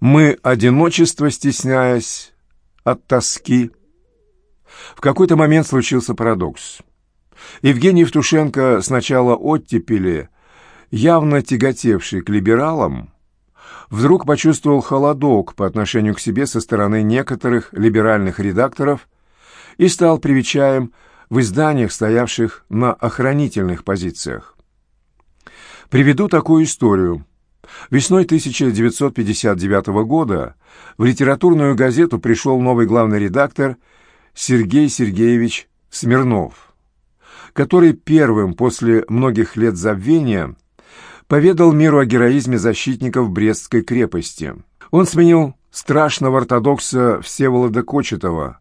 Мы одиночество стесняясь от тоски. В какой-то момент случился парадокс. Евгений Евтушенко сначала оттепели, явно тяготевший к либералам, вдруг почувствовал холодок по отношению к себе со стороны некоторых либеральных редакторов и стал привечаем в изданиях, стоявших на охранительных позициях. Приведу такую историю. Весной 1959 года в литературную газету пришел новый главный редактор Сергей Сергеевич Смирнов, который первым после многих лет забвения поведал миру о героизме защитников Брестской крепости. Он сменил страшного ортодокса Всеволода Кочетова,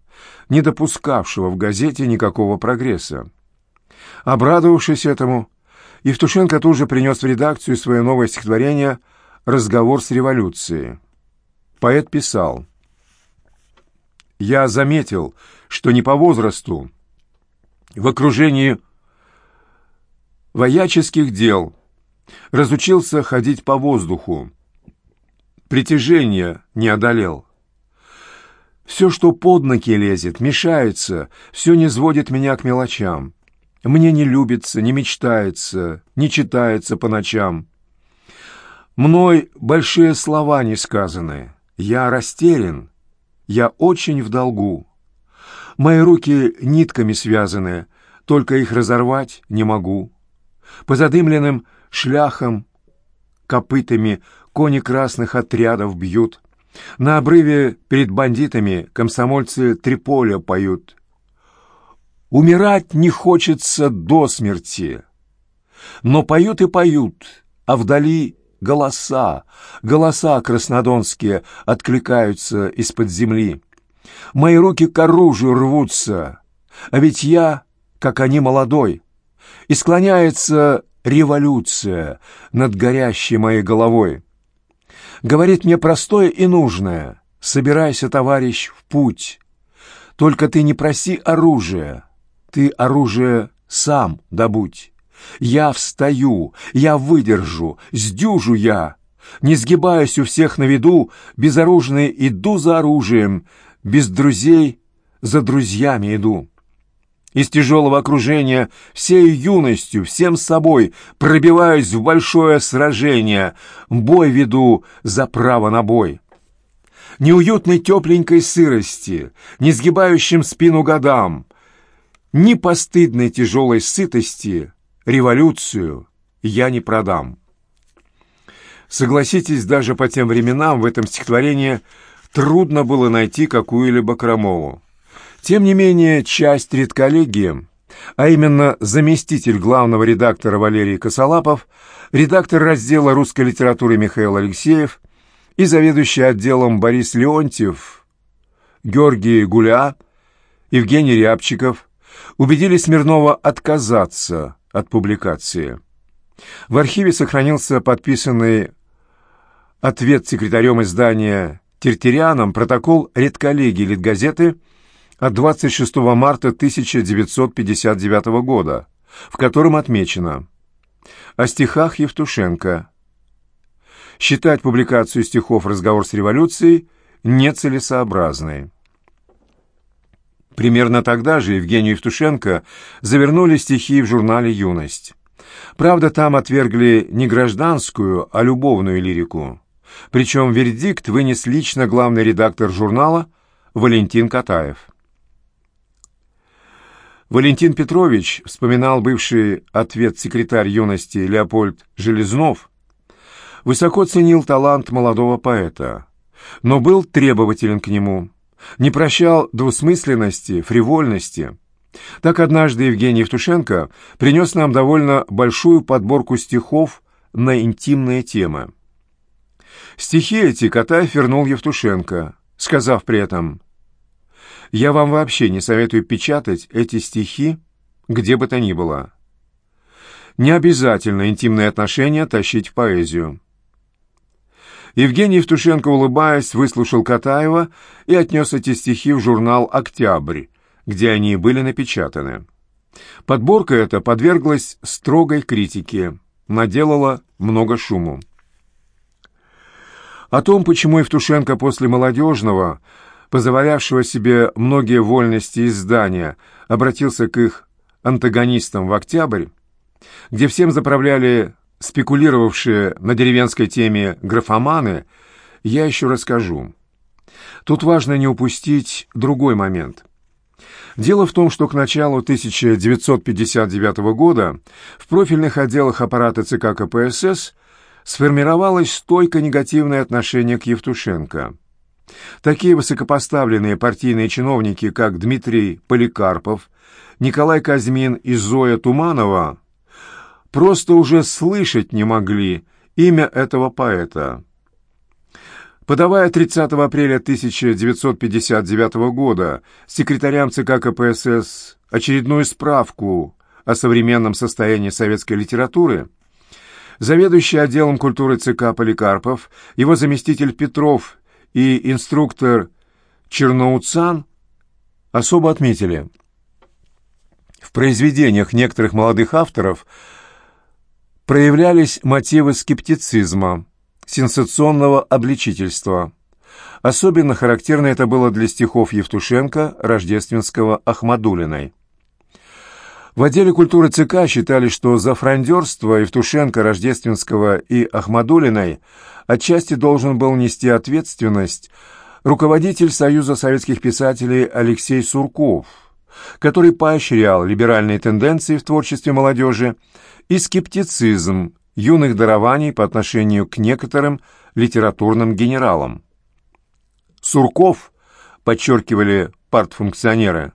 не допускавшего в газете никакого прогресса. Обрадовавшись этому, Евтушенко тут же принес в редакцию свое новое стихотворение «Разговор с революцией». Поэт писал «Я заметил, что не по возрасту, в окружении вояческих дел разучился ходить по воздуху, притяжение не одолел. Все, что под ноги лезет, мешается, все не сводит меня к мелочам. Мне не любится, не мечтается, не читается по ночам. Мной большие слова не сказаны. Я растерян, я очень в долгу. Мои руки нитками связаны, только их разорвать не могу. По задымленным шляхам, копытами кони красных отрядов бьют. На обрыве перед бандитами комсомольцы Триполя поют. Умирать не хочется до смерти. Но поют и поют, а вдали голоса, голоса краснодонские откликаются из-под земли. Мои руки к оружию рвутся, а ведь я, как они, молодой. И склоняется революция над горящей моей головой. Говорит мне простое и нужное. Собирайся, товарищ, в путь. Только ты не проси оружия, ты оружие сам добудь. Я встаю, я выдержу, сдюжу я. Не сгибаюсь у всех на виду, безоружный иду за оружием, без друзей за друзьями иду. Из тяжелого окружения всей юностью, всем собой пробиваюсь в большое сражение, бой веду за право на бой. Неуютной тепленькой сырости, не сгибающим спину годам, ни постыдной тяжелой сытости революцию я не продам. Согласитесь, даже по тем временам в этом стихотворении трудно было найти какую-либо крамолу. Тем не менее, часть редколлегии, а именно заместитель главного редактора Валерий Косолапов, редактор раздела русской литературы Михаил Алексеев и заведующий отделом Борис Леонтьев, Георгий Гуля, Евгений Рябчиков, убедили Смирнова отказаться от публикации. В архиве сохранился подписанный ответ секретарем издания Тертерианом протокол редколлегии Литгазеты от 26 марта 1959 года, в котором отмечено о стихах Евтушенко. Считать публикацию стихов «Разговор с революцией» нецелесообразной. Примерно тогда же Евгению Евтушенко завернули стихи в журнале «Юность». Правда, там отвергли не гражданскую, а любовную лирику. Причем вердикт вынес лично главный редактор журнала Валентин Катаев. Валентин Петрович, вспоминал бывший ответ секретарь юности Леопольд Железнов, высоко ценил талант молодого поэта, но был требователен к нему – не прощал двусмысленности, фривольности. Так однажды Евгений Евтушенко принес нам довольно большую подборку стихов на интимные темы. Стихи эти Катаев вернул Евтушенко, сказав при этом «Я вам вообще не советую печатать эти стихи где бы то ни было. Не обязательно интимные отношения тащить в поэзию». Евгений Евтушенко, улыбаясь, выслушал Катаева и отнес эти стихи в журнал «Октябрь», где они были напечатаны. Подборка эта подверглась строгой критике, наделала много шуму. О том, почему Евтушенко после молодежного, позволявшего себе многие вольности издания, обратился к их антагонистам в октябрь, где всем заправляли спекулировавшие на деревенской теме графоманы, я еще расскажу. Тут важно не упустить другой момент. Дело в том, что к началу 1959 года в профильных отделах аппарата ЦК КПСС сформировалось стойко негативное отношение к Евтушенко. Такие высокопоставленные партийные чиновники, как Дмитрий Поликарпов, Николай Казьмин и Зоя Туманова, просто уже слышать не могли имя этого поэта. Подавая 30 апреля 1959 года секретарям ЦК КПСС очередную справку о современном состоянии советской литературы, заведующий отделом культуры ЦК Поликарпов, его заместитель Петров и инструктор Черноуцан особо отметили. В произведениях некоторых молодых авторов проявлялись мотивы скептицизма, сенсационного обличительства. Особенно характерно это было для стихов Евтушенко, Рождественского, Ахмадулиной. В отделе культуры ЦК считали, что за фрондерство Евтушенко, Рождественского и Ахмадулиной отчасти должен был нести ответственность руководитель Союза советских писателей Алексей Сурков, который поощрял либеральные тенденции в творчестве молодежи и скептицизм юных дарований по отношению к некоторым литературным генералам. Сурков, подчеркивали партфункционеры,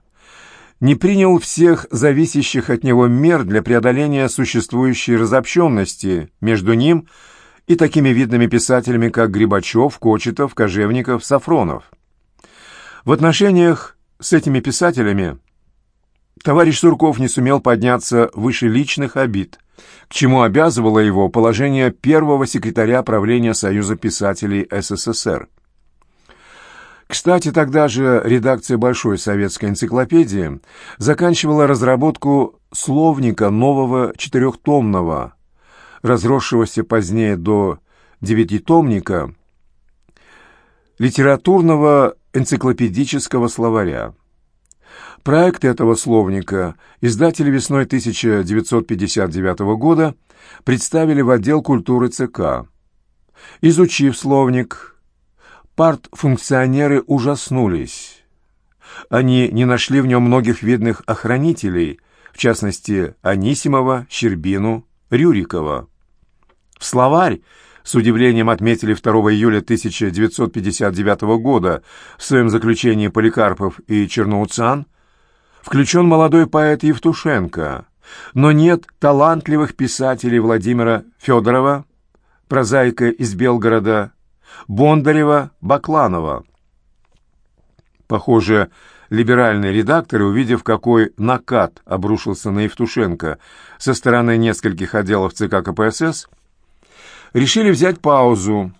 не принял всех зависящих от него мер для преодоления существующей разобщенности между ним и такими видными писателями, как Грибачев, Кочетов, Кожевников, Сафронов. В отношениях с этими писателями товарищ Сурков не сумел подняться выше личных обид, к чему обязывало его положение первого секретаря правления Союза писателей СССР. Кстати, тогда же редакция Большой советской энциклопедии заканчивала разработку словника нового четырехтомного, разросшегося позднее до девятитомника, литературного энциклопедического словаря. Проект этого словника издатели весной 1959 года представили в отдел культуры ЦК. Изучив словник, партфункционеры ужаснулись. Они не нашли в нем многих видных охранителей, в частности, Анисимова, Щербину, Рюрикова. В словарь с удивлением отметили 2 июля 1959 года в своем заключении Поликарпов и Черноуцан – включен молодой поэт Евтушенко, но нет талантливых писателей Владимира Федорова, прозаика из Белгорода, Бондарева, Бакланова. Похоже, либеральные редакторы, увидев, какой накат обрушился на Евтушенко со стороны нескольких отделов ЦК КПСС, решили взять паузу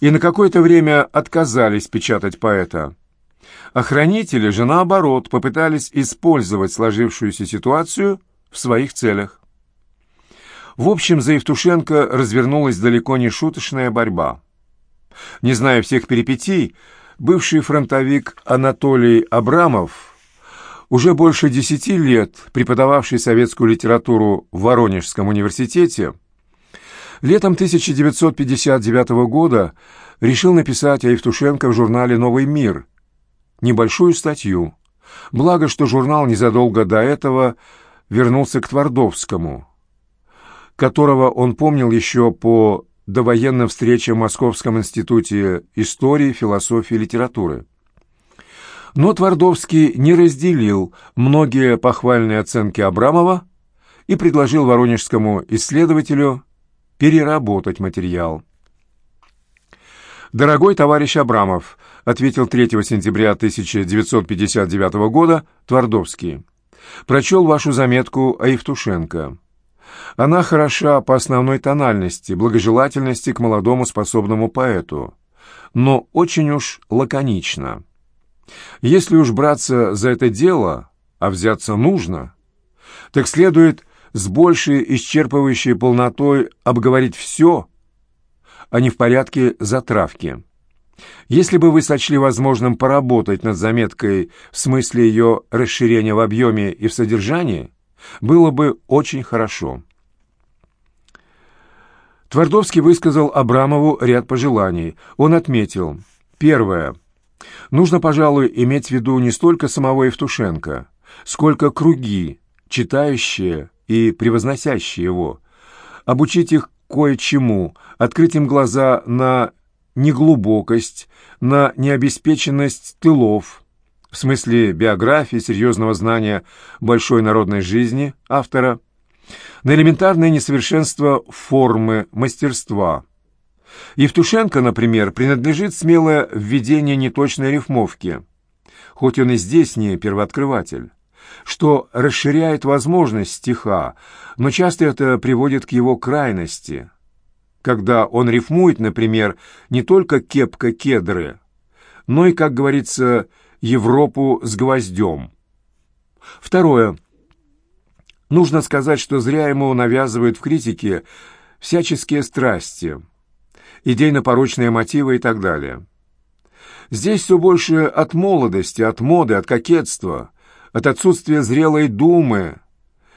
и на какое-то время отказались печатать поэта. Охранители же, наоборот, попытались использовать сложившуюся ситуацию в своих целях. В общем, за Евтушенко развернулась далеко не шуточная борьба. Не зная всех перипетий, бывший фронтовик Анатолий Абрамов, уже больше десяти лет преподававший советскую литературу в Воронежском университете, летом 1959 года решил написать о Евтушенко в журнале «Новый мир», небольшую статью. Благо, что журнал незадолго до этого вернулся к Твардовскому, которого он помнил еще по довоенным встречам в Московском институте истории, философии и литературы. Но Твардовский не разделил многие похвальные оценки Абрамова и предложил воронежскому исследователю переработать материал. «Дорогой товарищ Абрамов», — ответил 3 сентября 1959 года Твардовский, «прочел вашу заметку о Евтушенко. Она хороша по основной тональности, благожелательности к молодому способному поэту, но очень уж лаконична. Если уж браться за это дело, а взяться нужно, так следует с большей исчерпывающей полнотой обговорить все, а не в порядке затравки. Если бы вы сочли возможным поработать над заметкой в смысле ее расширения в объеме и в содержании, было бы очень хорошо. Твардовский высказал Абрамову ряд пожеланий. Он отметил. Первое. Нужно, пожалуй, иметь в виду не столько самого Евтушенко, сколько круги, читающие и превозносящие его. Обучить их кое-чему, открыть им глаза на неглубокость, на необеспеченность тылов, в смысле биографии, серьезного знания большой народной жизни автора, на элементарное несовершенство формы, мастерства. Евтушенко, например, принадлежит смелое введение неточной рифмовки, хоть он и здесь не первооткрыватель, что расширяет возможность стиха, но часто это приводит к его крайности – когда он рифмует, например, не только кепка-кедры, но и, как говорится, Европу с гвоздем. Второе. Нужно сказать, что зря ему навязывают в критике всяческие страсти, идейно-порочные мотивы и так далее. Здесь все больше от молодости, от моды, от кокетства, от отсутствия зрелой думы,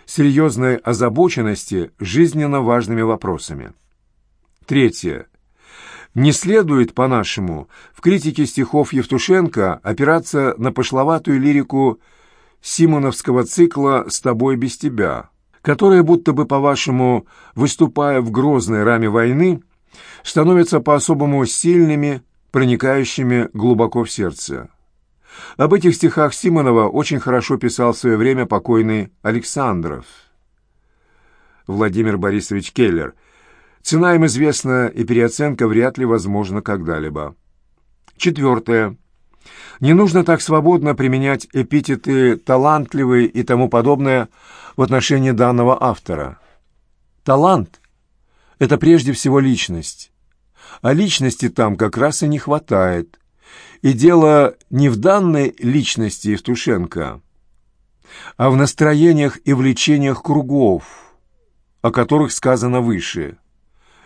серьезной озабоченности жизненно важными вопросами. Третье. Не следует, по-нашему, в критике стихов Евтушенко опираться на пошловатую лирику симоновского цикла «С тобой без тебя», которая, будто бы, по-вашему, выступая в грозной раме войны, становятся по-особому сильными, проникающими глубоко в сердце. Об этих стихах Симонова очень хорошо писал в свое время покойный Александров. Владимир Борисович Келлер – Цена им известна, и переоценка вряд ли возможна когда-либо. Четвертое. Не нужно так свободно применять эпитеты «талантливый» и тому подобное в отношении данного автора. Талант — это прежде всего личность. А личности там как раз и не хватает. И дело не в данной личности Евтушенко, а в настроениях и влечениях кругов, о которых сказано выше –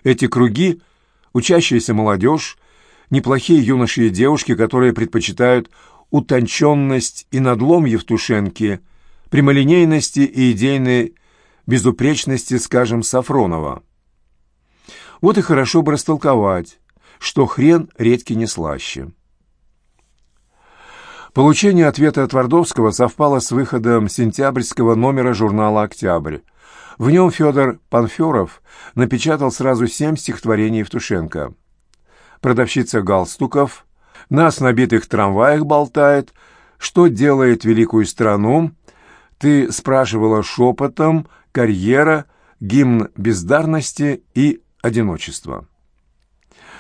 эти круги – учащаяся молодежь, неплохие юноши и девушки, которые предпочитают утонченность и надлом Евтушенки, прямолинейности и идейной безупречности, скажем, Сафронова. Вот и хорошо бы растолковать, что хрен редьки не слаще. Получение ответа от Твардовского совпало с выходом сентябрьского номера журнала «Октябрь», в нем Федор Панферов напечатал сразу семь стихотворений Евтушенко. Продавщица галстуков нас на битых трамваях болтает, что делает великую страну, ты спрашивала шепотом, карьера, гимн бездарности и одиночества.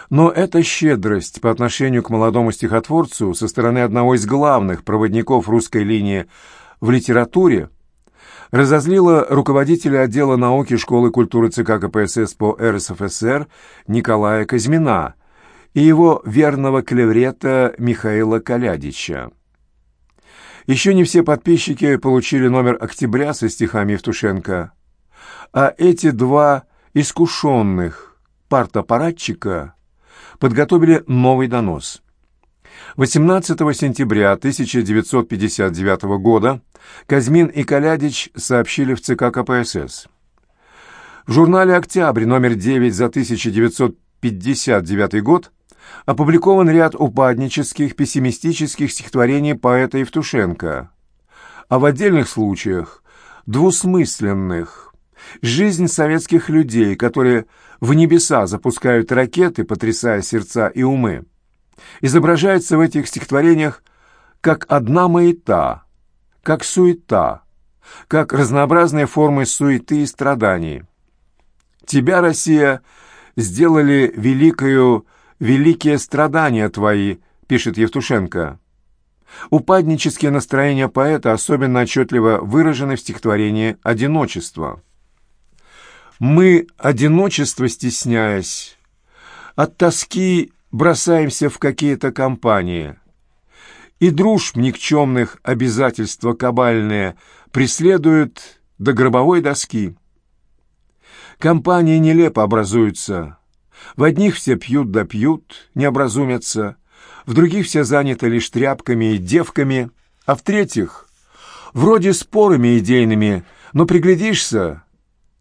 Но эта щедрость по отношению к молодому стихотворцу со стороны одного из главных проводников русской линии в литературе разозлила руководителя отдела науки школы культуры ЦК КПСС по РСФСР Николая Казьмина и его верного клеврета Михаила Калядича. Еще не все подписчики получили номер «Октября» со стихами Евтушенко, а эти два искушенных партапаратчика подготовили новый донос – 18 сентября 1959 года Казьмин и Калядич сообщили в ЦК КПСС. В журнале «Октябрь» номер 9 за 1959 год опубликован ряд упаднических, пессимистических стихотворений поэта Евтушенко, а в отдельных случаях двусмысленных. Жизнь советских людей, которые в небеса запускают ракеты, потрясая сердца и умы изображается в этих стихотворениях как одна маята, как суета, как разнообразные формы суеты и страданий. Тебя, Россия, сделали великою великие страдания твои, пишет Евтушенко. Упаднические настроения поэта особенно отчетливо выражены в стихотворении «Одиночество». Мы, одиночество стесняясь, от тоски бросаемся в какие-то компании. И дружб никчемных обязательства кабальные преследуют до гробовой доски. Компании нелепо образуются, В одних все пьют да пьют, не образумятся, в других все заняты лишь тряпками и девками, а в третьих вроде спорами идейными, но приглядишься,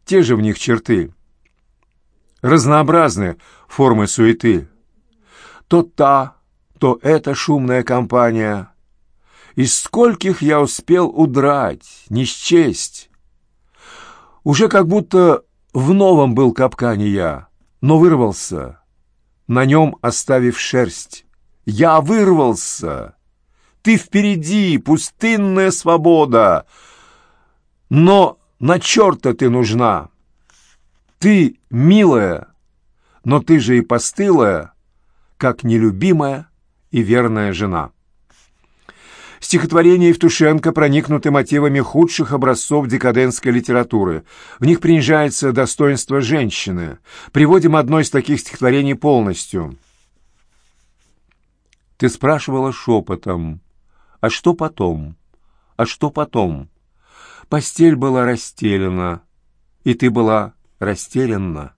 те же в них черты. Разнообразны формы суеты. То та, то эта шумная компания. Из скольких я успел удрать, не счесть. Уже как будто в новом был капкане я, но вырвался, на нем оставив шерсть. Я вырвался. Ты впереди, пустынная свобода. Но на черта ты нужна. Ты милая, но ты же и постылая, как нелюбимая и верная жена. Стихотворения Евтушенко проникнуты мотивами худших образцов декадентской литературы. В них принижается достоинство женщины. Приводим одно из таких стихотворений полностью. Ты спрашивала шепотом, а что потом? А что потом? Постель была расстелена, и ты была растерянна.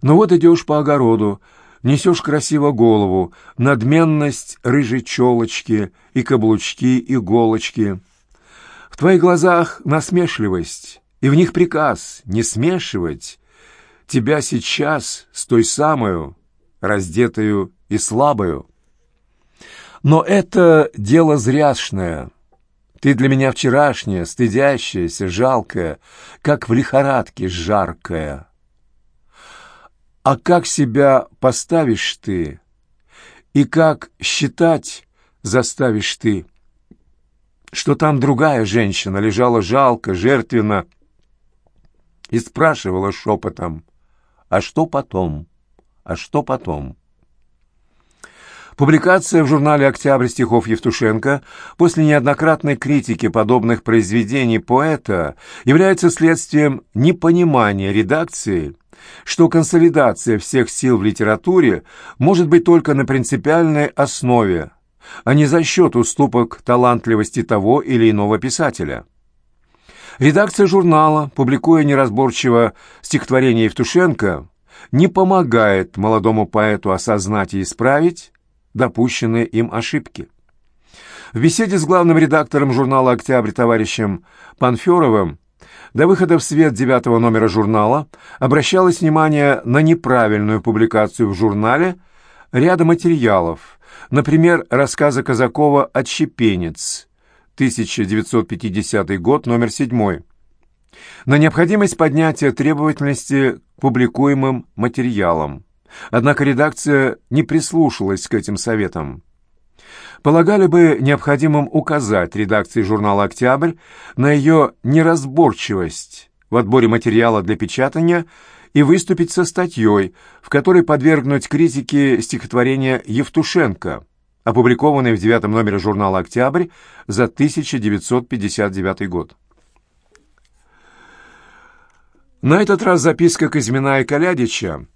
Но вот идешь по огороду, несешь красиво голову, надменность рыжей челочки и каблучки, иголочки. В твоих глазах насмешливость, и в них приказ не смешивать тебя сейчас с той самую, раздетую и слабою. Но это дело зряшное. Ты для меня вчерашняя, стыдящаяся, жалкая, как в лихорадке жаркая. А как себя поставишь ты, и как считать заставишь ты, что там другая женщина лежала жалко, жертвенно, и спрашивала шепотом, «А что потом? А что потом?» Публикация в журнале «Октябрь» стихов Евтушенко после неоднократной критики подобных произведений поэта является следствием непонимания редакции, что консолидация всех сил в литературе может быть только на принципиальной основе, а не за счет уступок талантливости того или иного писателя. Редакция журнала, публикуя неразборчиво стихотворение Евтушенко, не помогает молодому поэту осознать и исправить, допущенные им ошибки. В беседе с главным редактором журнала «Октябрь» товарищем Панферовым до выхода в свет девятого номера журнала обращалось внимание на неправильную публикацию в журнале ряда материалов, например, рассказа Казакова «Отщепенец», 1950 год, номер 7, на необходимость поднятия требовательности к публикуемым материалам. Однако редакция не прислушалась к этим советам. Полагали бы необходимым указать редакции журнала «Октябрь» на ее неразборчивость в отборе материала для печатания и выступить со статьей, в которой подвергнуть критике стихотворения Евтушенко, опубликованное в девятом номере журнала «Октябрь» за 1959 год. На этот раз записка Казьмина и Калядича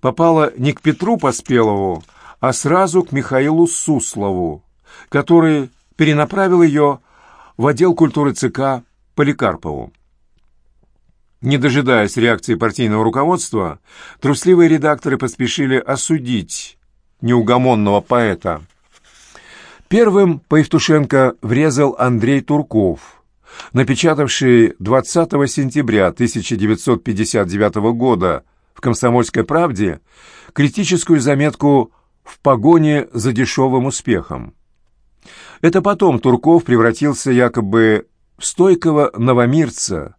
попала не к Петру Поспелову, а сразу к Михаилу Суслову, который перенаправил ее в отдел культуры ЦК Поликарпову. Не дожидаясь реакции партийного руководства, трусливые редакторы поспешили осудить неугомонного поэта. Первым по Евтушенко врезал Андрей Турков, напечатавший 20 сентября 1959 года в «Комсомольской правде» критическую заметку «В погоне за дешевым успехом». Это потом Турков превратился якобы в стойкого новомирца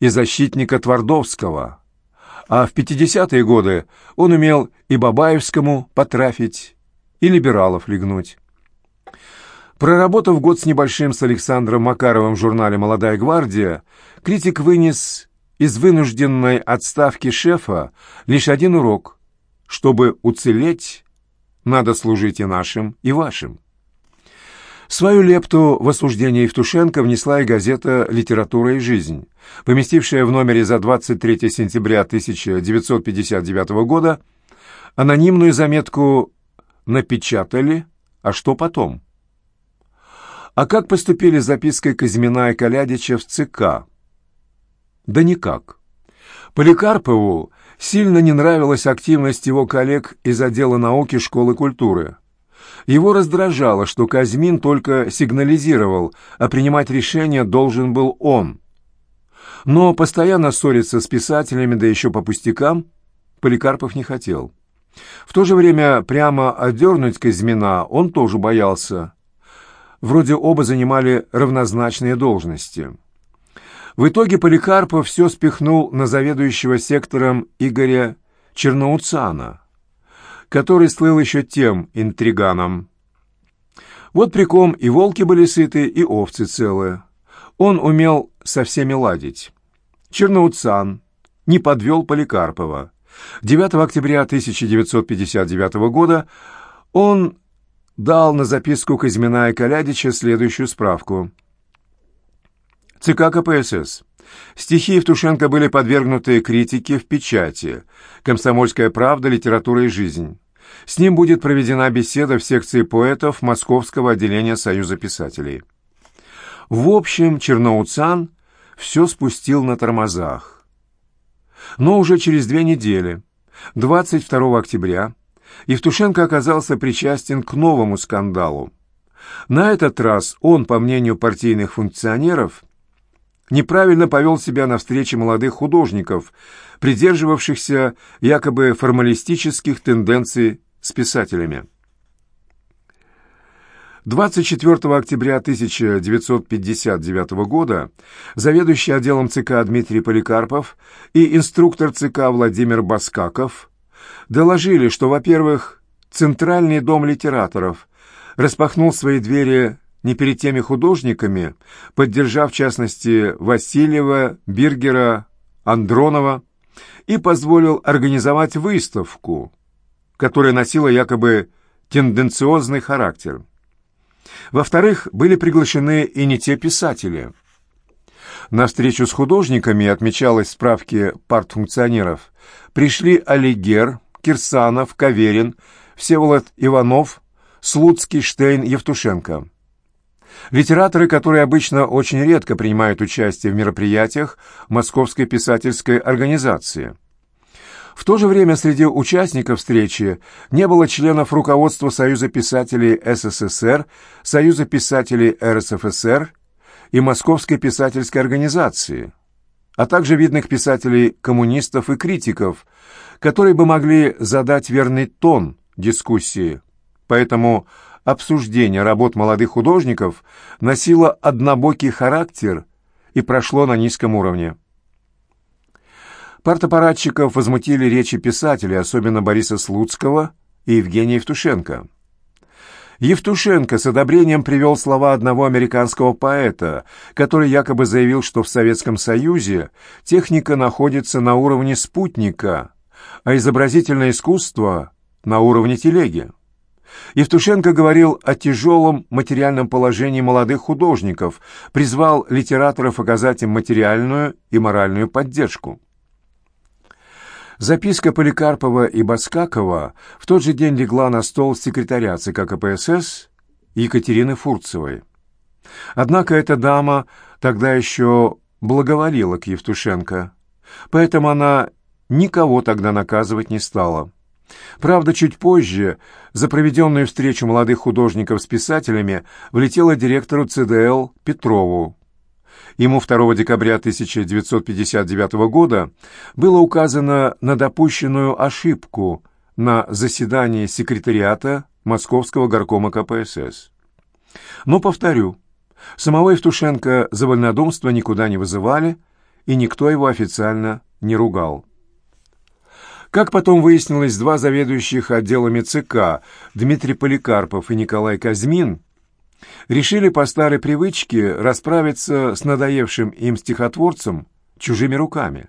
и защитника Твардовского, а в 50-е годы он умел и Бабаевскому потрафить, и либералов легнуть. Проработав год с небольшим с Александром Макаровым в журнале «Молодая гвардия», критик вынес из вынужденной отставки шефа лишь один урок. Чтобы уцелеть, надо служить и нашим, и вашим. Свою лепту в осуждение Евтушенко внесла и газета «Литература и жизнь», поместившая в номере за 23 сентября 1959 года анонимную заметку «Напечатали, а что потом?» А как поступили с запиской Казьмина и Калядича в ЦК? Да никак. Поликарпову Сильно не нравилась активность его коллег из отдела науки школы культуры. Его раздражало, что Казьмин только сигнализировал, а принимать решение должен был он. Но постоянно ссориться с писателями, да еще по пустякам, Поликарпов не хотел. В то же время прямо отдернуть Казьмина он тоже боялся. Вроде оба занимали равнозначные должности. В итоге Поликарпов все спихнул на заведующего сектором Игоря Черноуцана, который слыл еще тем интриганом. Вот приком и волки были сыты, и овцы целые. Он умел со всеми ладить. Черноуцан не подвел Поликарпова. 9 октября 1959 года он дал на записку Казьмина и Калядича следующую справку. ЦК КПСС. Стихи Евтушенко были подвергнуты критике в печати. «Комсомольская правда. Литература и жизнь». С ним будет проведена беседа в секции поэтов Московского отделения Союза писателей. В общем, Черноуцан все спустил на тормозах. Но уже через две недели, 22 октября, Евтушенко оказался причастен к новому скандалу. На этот раз он, по мнению партийных функционеров, неправильно повел себя на встрече молодых художников, придерживавшихся якобы формалистических тенденций с писателями. 24 октября 1959 года заведующий отделом ЦК Дмитрий Поликарпов и инструктор ЦК Владимир Баскаков доложили, что, во-первых, Центральный дом литераторов распахнул свои двери не перед теми художниками, поддержав, в частности, Васильева, Биргера, Андронова, и позволил организовать выставку, которая носила якобы тенденциозный характер. Во-вторых, были приглашены и не те писатели. На встречу с художниками, отмечалось в справке партфункционеров, пришли Алигер, Кирсанов, Каверин, Всеволод Иванов, Слуцкий, Штейн, Евтушенко. Литераторы, которые обычно очень редко принимают участие в мероприятиях Московской писательской организации. В то же время среди участников встречи не было членов руководства Союза писателей СССР, Союза писателей РСФСР и Московской писательской организации, а также видных писателей, коммунистов и критиков, которые бы могли задать верный тон дискуссии. Поэтому обсуждение работ молодых художников носило однобокий характер и прошло на низком уровне. Партапаратчиков возмутили речи писателей, особенно Бориса Слуцкого и Евгения Евтушенко. Евтушенко с одобрением привел слова одного американского поэта, который якобы заявил, что в Советском Союзе техника находится на уровне спутника, а изобразительное искусство — на уровне телеги. Евтушенко говорил о тяжелом материальном положении молодых художников, призвал литераторов оказать им материальную и моральную поддержку. Записка Поликарпова и Баскакова в тот же день легла на стол секретаря ЦК КПСС Екатерины Фурцевой. Однако эта дама тогда еще благоволила к Евтушенко, поэтому она никого тогда наказывать не стала. Правда, чуть позже за проведенную встречу молодых художников с писателями влетела директору ЦДЛ Петрову. Ему 2 декабря 1959 года было указано на допущенную ошибку на заседании секретариата Московского горкома КПСС. Но, повторю, самого Евтушенко за вольнодумство никуда не вызывали, и никто его официально не ругал. Как потом выяснилось, два заведующих отделами ЦК, Дмитрий Поликарпов и Николай Казьмин, решили по старой привычке расправиться с надоевшим им стихотворцем чужими руками.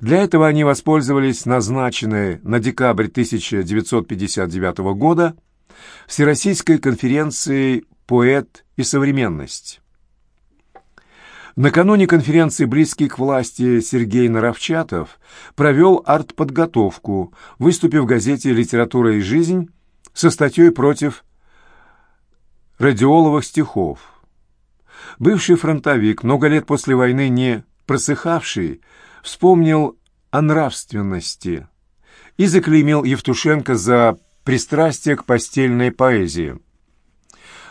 Для этого они воспользовались назначенной на декабрь 1959 года Всероссийской конференцией «Поэт и современность». Накануне конференции близкий к власти Сергей Наровчатов провел артподготовку, выступив в газете «Литература и жизнь» со статьей против радиоловых стихов. Бывший фронтовик, много лет после войны не просыхавший, вспомнил о нравственности и заклеймил Евтушенко за пристрастие к постельной поэзии.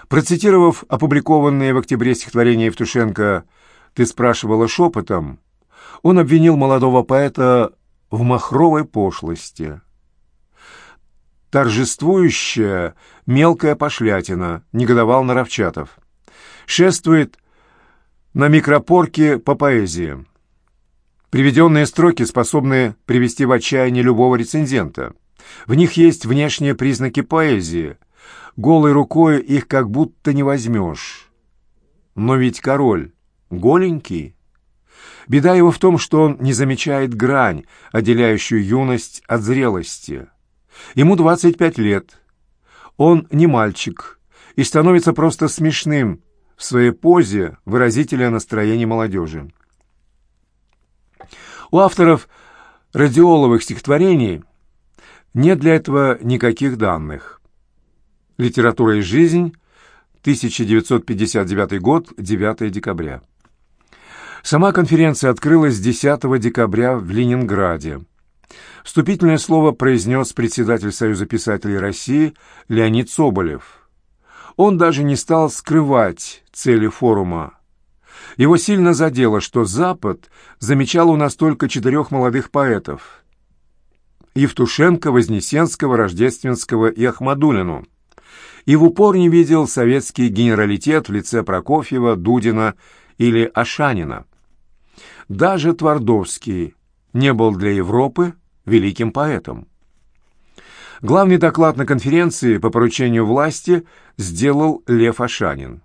Процитировав опубликованные в октябре стихотворения Евтушенко «Ты спрашивала шепотом», он обвинил молодого поэта в махровой пошлости. Торжествующая мелкая пошлятина, негодовал Наровчатов. Шествует на микропорке по поэзии. Приведенные строки способны привести в отчаяние любого рецензента. В них есть внешние признаки поэзии. Голой рукой их как будто не возьмешь. Но ведь король голенький. Беда его в том, что он не замечает грань, отделяющую юность от зрелости. Ему 25 лет. Он не мальчик и становится просто смешным в своей позе выразителя настроения молодежи. У авторов радиоловых стихотворений нет для этого никаких данных. Литература и жизнь, 1959 год, 9 декабря. Сама конференция открылась 10 декабря в Ленинграде. Вступительное слово произнес председатель Союза писателей России Леонид Соболев. Он даже не стал скрывать цели форума. Его сильно задело, что Запад замечал у нас только четырех молодых поэтов – Евтушенко, Вознесенского, Рождественского и Ахмадулину – и в упор не видел советский генералитет в лице Прокофьева, Дудина или Ашанина. Даже Твардовский не был для Европы великим поэтом. Главный доклад на конференции по поручению власти сделал Лев Ашанин.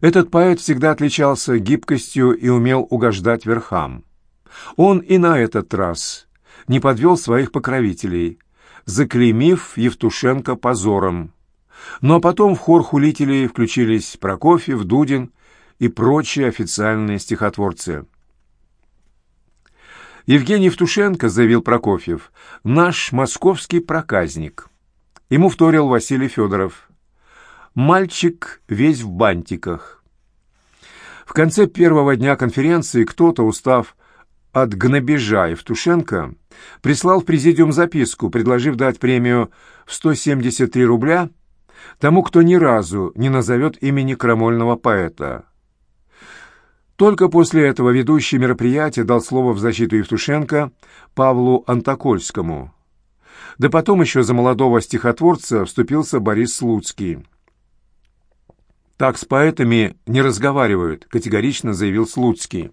Этот поэт всегда отличался гибкостью и умел угождать верхам. Он и на этот раз не подвел своих покровителей, заклеймив Евтушенко позором. Но потом в хор хулителей включились Прокофьев, Дудин и прочие официальные стихотворцы. Евгений Евтушенко, заявил Прокофьев, наш московский проказник. Ему вторил Василий Федоров. Мальчик весь в бантиках. В конце первого дня конференции кто-то, устав от гнобежа Евтушенко, прислал в президиум записку, предложив дать премию в 173 рубля тому, кто ни разу не назовет имени крамольного поэта. Только после этого ведущий мероприятие дал слово в защиту Евтушенко Павлу Антокольскому. Да потом еще за молодого стихотворца вступился Борис Слуцкий. «Так с поэтами не разговаривают», — категорично заявил Слуцкий.